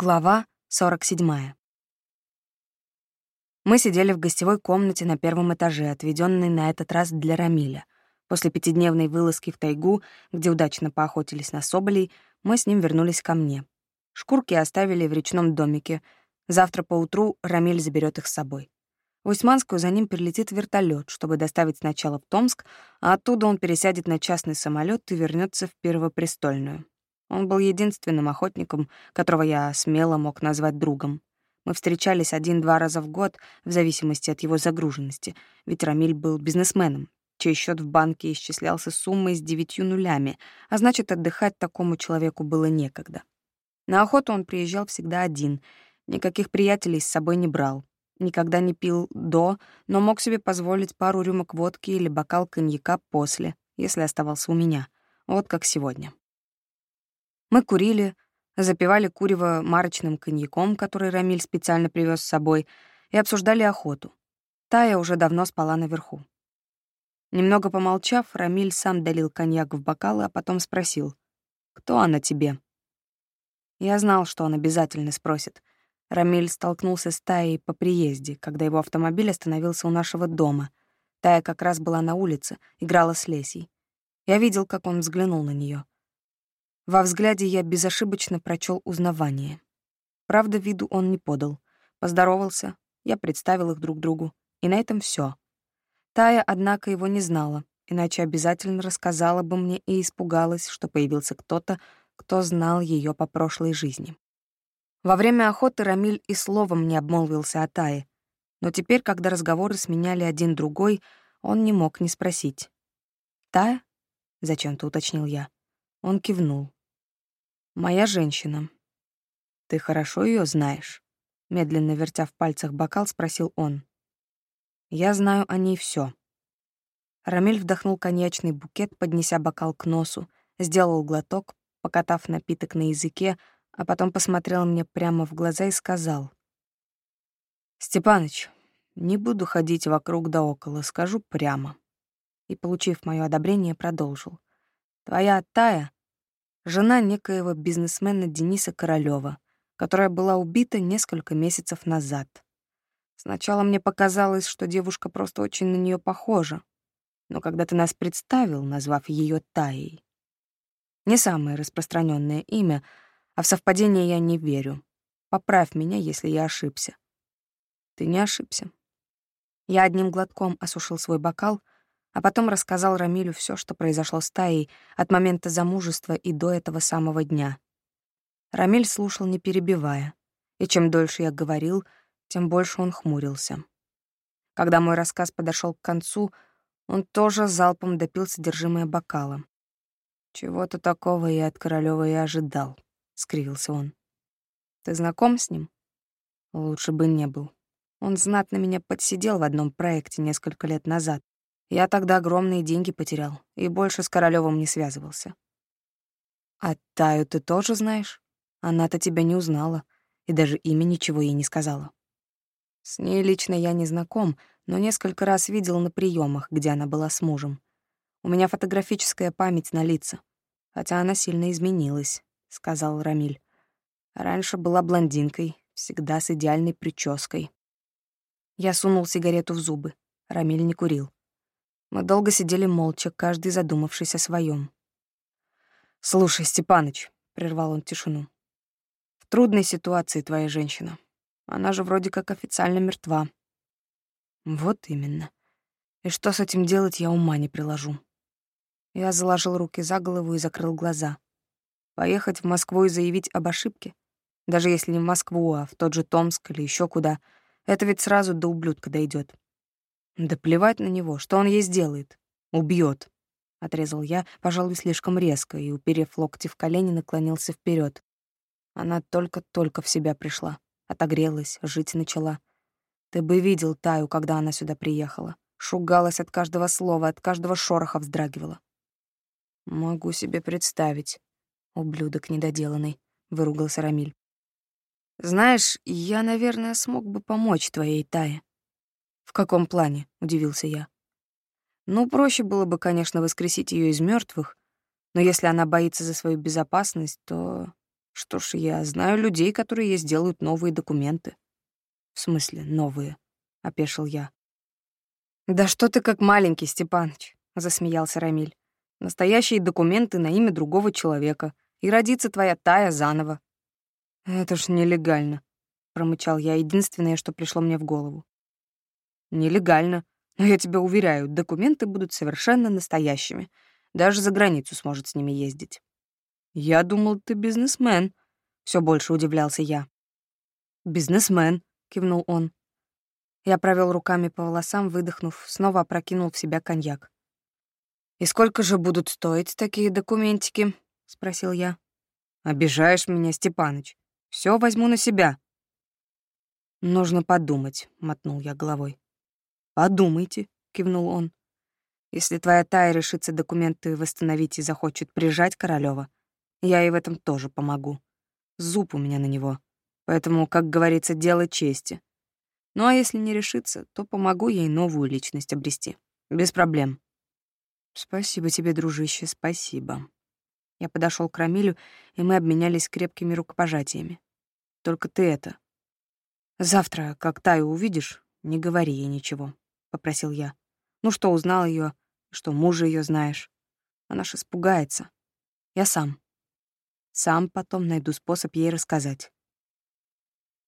Глава 47. Мы сидели в гостевой комнате на первом этаже, отведенной на этот раз для Рамиля. После пятидневной вылазки в тайгу, где удачно поохотились на соболей, мы с ним вернулись ко мне. Шкурки оставили в речном домике. Завтра поутру Рамиль заберет их с собой. В Усманскую за ним прилетит вертолет, чтобы доставить сначала в Томск, а оттуда он пересядет на частный самолет и вернется в Первопрестольную. Он был единственным охотником, которого я смело мог назвать другом. Мы встречались один-два раза в год, в зависимости от его загруженности, ведь Рамиль был бизнесменом, чей счет в банке исчислялся суммой с девятью нулями, а значит, отдыхать такому человеку было некогда. На охоту он приезжал всегда один, никаких приятелей с собой не брал, никогда не пил до, но мог себе позволить пару рюмок водки или бокал коньяка после, если оставался у меня, вот как сегодня. Мы курили, запивали курево марочным коньяком, который Рамиль специально привез с собой, и обсуждали охоту. Тая уже давно спала наверху. Немного помолчав, Рамиль сам долил коньяк в бокалы, а потом спросил, «Кто она тебе?» Я знал, что он обязательно спросит. Рамиль столкнулся с Таей по приезде, когда его автомобиль остановился у нашего дома. Тая как раз была на улице, играла с Лесей. Я видел, как он взглянул на нее. Во взгляде я безошибочно прочел узнавание. Правда, виду он не подал. Поздоровался, я представил их друг другу, и на этом все. Тая, однако, его не знала, иначе обязательно рассказала бы мне и испугалась, что появился кто-то, кто знал ее по прошлой жизни. Во время охоты Рамиль и словом не обмолвился о Тае, но теперь, когда разговоры сменяли один другой, он не мог не спросить. «Тая?» — зачем-то уточнил я. Он кивнул. Моя женщина. Ты хорошо ее знаешь? Медленно вертя в пальцах бокал, спросил он. Я знаю о ней все. Рамиль вдохнул коньячный букет, поднеся бокал к носу, сделал глоток, покатав напиток на языке, а потом посмотрел мне прямо в глаза и сказал. «Степаныч, не буду ходить вокруг да около, скажу прямо». И, получив мое одобрение, продолжил. «Твоя Тая жена некоего бизнесмена Дениса Королёва, которая была убита несколько месяцев назад. Сначала мне показалось, что девушка просто очень на нее похожа, но когда ты нас представил, назвав ее Таей, не самое распространенное имя, а в совпадение я не верю. Поправь меня, если я ошибся. Ты не ошибся. Я одним глотком осушил свой бокал — а потом рассказал Рамилю все, что произошло с Таей от момента замужества и до этого самого дня. Рамиль слушал, не перебивая, и чем дольше я говорил, тем больше он хмурился. Когда мой рассказ подошел к концу, он тоже залпом допил содержимое бокала. «Чего-то такого я от Королёва и ожидал», — скривился он. «Ты знаком с ним?» «Лучше бы не был. Он знатно меня подсидел в одном проекте несколько лет назад. Я тогда огромные деньги потерял и больше с Королёвым не связывался. А Таю ты тоже знаешь? Она-то тебя не узнала и даже имя ничего ей не сказала. С ней лично я не знаком, но несколько раз видел на приемах, где она была с мужем. У меня фотографическая память на лица, хотя она сильно изменилась, — сказал Рамиль. Раньше была блондинкой, всегда с идеальной прической. Я сунул сигарету в зубы. Рамиль не курил. Мы долго сидели молча, каждый задумавшись о своем. «Слушай, Степаныч», — прервал он тишину, — «в трудной ситуации твоя женщина. Она же вроде как официально мертва». «Вот именно. И что с этим делать, я ума не приложу». Я заложил руки за голову и закрыл глаза. Поехать в Москву и заявить об ошибке? Даже если не в Москву, а в тот же Томск или еще куда, это ведь сразу до ублюдка дойдет. Да плевать на него, что он ей сделает. Убьет. Отрезал я, пожалуй, слишком резко, и, уперев локти в колени, наклонился вперед. Она только-только в себя пришла, отогрелась, жить начала. Ты бы видел Таю, когда она сюда приехала. Шугалась от каждого слова, от каждого шороха вздрагивала. «Могу себе представить», — ублюдок недоделанный, — выругался Рамиль. «Знаешь, я, наверное, смог бы помочь твоей Тае. «В каком плане?» — удивился я. «Ну, проще было бы, конечно, воскресить ее из мертвых, но если она боится за свою безопасность, то...» Что ж, я знаю людей, которые сделают новые документы. В смысле, новые? — опешил я. «Да что ты как маленький, Степаныч», — засмеялся Рамиль. «Настоящие документы на имя другого человека, и родится твоя Тая заново». «Это ж нелегально», — промычал я, единственное, что пришло мне в голову. «Нелегально, но я тебя уверяю, документы будут совершенно настоящими. Даже за границу сможет с ними ездить». «Я думал, ты бизнесмен», — все больше удивлялся я. «Бизнесмен», — кивнул он. Я провел руками по волосам, выдохнув, снова опрокинул в себя коньяк. «И сколько же будут стоить такие документики?» — спросил я. «Обижаешь меня, Степаныч. Все возьму на себя». «Нужно подумать», — мотнул я головой. «Подумайте», — кивнул он. «Если твоя Тая решится документы восстановить и захочет прижать Королёва, я ей в этом тоже помогу. Зуб у меня на него. Поэтому, как говорится, дело чести. Ну а если не решится, то помогу ей новую личность обрести. Без проблем. Спасибо тебе, дружище, спасибо. Я подошел к Рамилю, и мы обменялись крепкими рукопожатиями. Только ты это. Завтра, как Таю увидишь, не говори ей ничего, — попросил я. Ну что, узнал ее, что мужа ее знаешь. Она ж испугается. Я сам. Сам потом найду способ ей рассказать.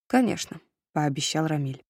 Конечно, — пообещал Рамиль.